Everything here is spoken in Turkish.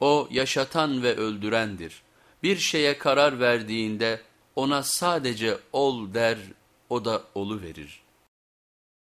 O yaşatan ve öldürendir. Bir şeye karar verdiğinde ona sadece ol der, o da olu verir.